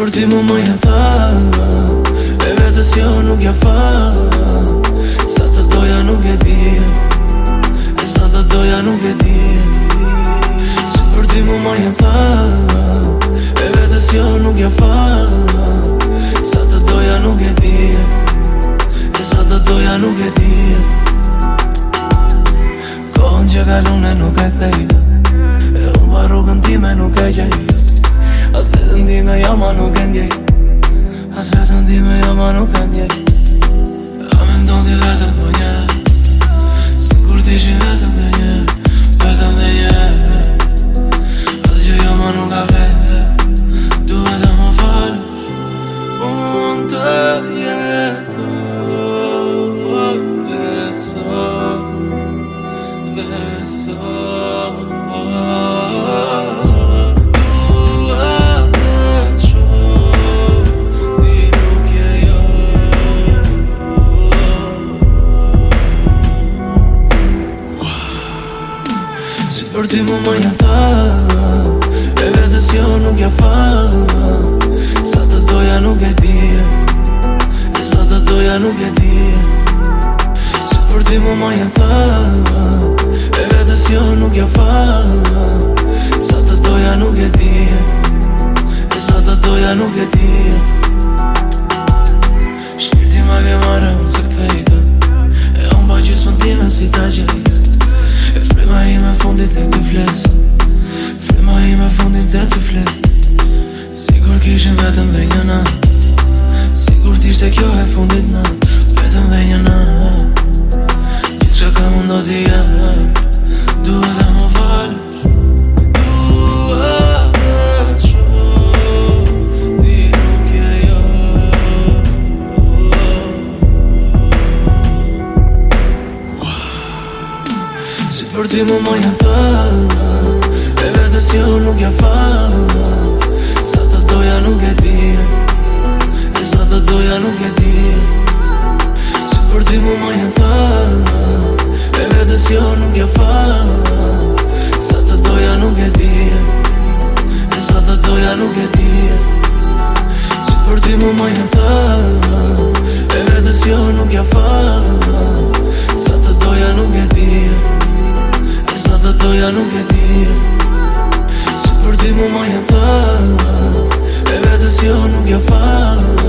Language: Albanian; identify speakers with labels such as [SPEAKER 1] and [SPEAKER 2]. [SPEAKER 1] për ti mu më jenë fa E vetës jo nuk ja fa Sa të doja nuk e di E sa të doja nuk e di Si për ti mu më jenë fa E vetës jo nuk ja fa Sa të doja nuk e di E sa të doja nuk e di Kohën që gjekalune nuk e krejt E unë paru këndime nuk e gjejt As vetën di me jama nuk e ndjej As vetën di me jama nuk e ndjej A me ndon ti vetën do një Si kur ti shi vetën dhe një Vetën dhe një As që jama nuk a vle Du vetën më falë Unë të jetë Dhe sot Dhe sot Për ti mu ma jem tha E vetës jo nuk ja fa Sa të doja nuk e E sa të doja nuk e ti Se për ti mu ma jem tha E vetës jo nuk ja fa ishte kjo e fundit në Vetëm dhe një në Një që ka mundo t'i jetë Duhet e më falë jo. Për ti më më jam falë E vetës jo nuk jam falë Ja nuk e ti Si për ti mu ma jenë tha E vetës jo nuk ja fa Sa të doja nuk e ti E sa të doja nuk e ti Si për ti mu ma jenë tha E vetës jo nuk ja fa